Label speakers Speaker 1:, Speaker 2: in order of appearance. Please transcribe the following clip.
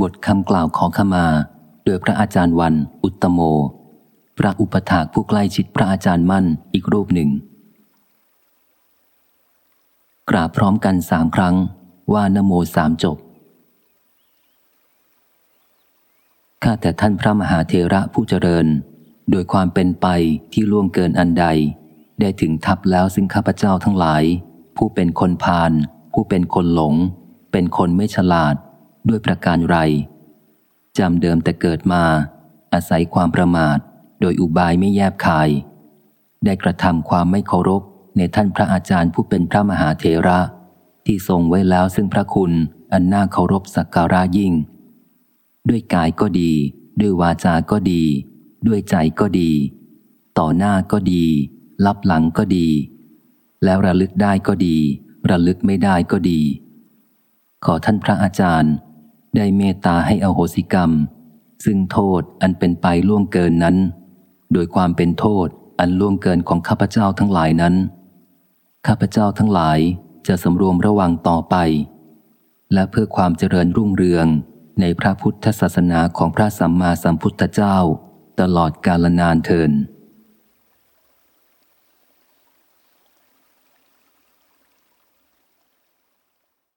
Speaker 1: บทคำกล่าวขอขมา โดยพระอาจารย์วัน อุตตโม พระอุปถากผู้ใกล้ชิดพระอาจารย์มั่นอีกรูปหนึ่ง กราบพร้อมกันสามครั้ง ว่านโมสามจบ ข้าแต่ท่านพระมหาเทระผู้เจริญ โดยความเป็นไปที่ล่วงเกินอันใด ได้ถึงทับแล้วซึ่งข้าพเจ้าทั้งหลาย ผู้เป็นคนพาลผู้เป็นคนหลง เป็นคนไม่ฉลาด ด้วยประการไรจำเดิมแต่เกิดมา อาศัยความประมาท โดยอุบายไม่แยบคาย ได้กระทำความไม่เคารพในท่านพระอาจารย์ผู้เป็นพระมหาเทระ ที่ทรงไว้แล้วซึ่งพระคุณอันน่าเคารพสักการะยิ่ง ด้วยกายก็ดี ด้วยวาจาก็ดี ด้วยใจก็ดี ต่อหน้าก็ดีลับหลังก็ดี แล้วระลึกได้ก็ดี ระลึกไม่ได้ก็ดี ขอท่านพระอาจารย์ ได้เมตตาให้อโหสิกรรม ซึ่งโทษอันเป็นไปล่วงเกินนั้น โดยความเป็นโทษอันล่วงเกินของข้าพเจ้าทั้งหลายนั้น ข้าพเจ้าทั้งหลายจะสำรวมระวังต่อไป และเพื่อความเจริญรุ่งเรืองในพระพุทธศาสนาของพระสัมมาสัมพุทธเจ้า ตลอดกาลนานเทิน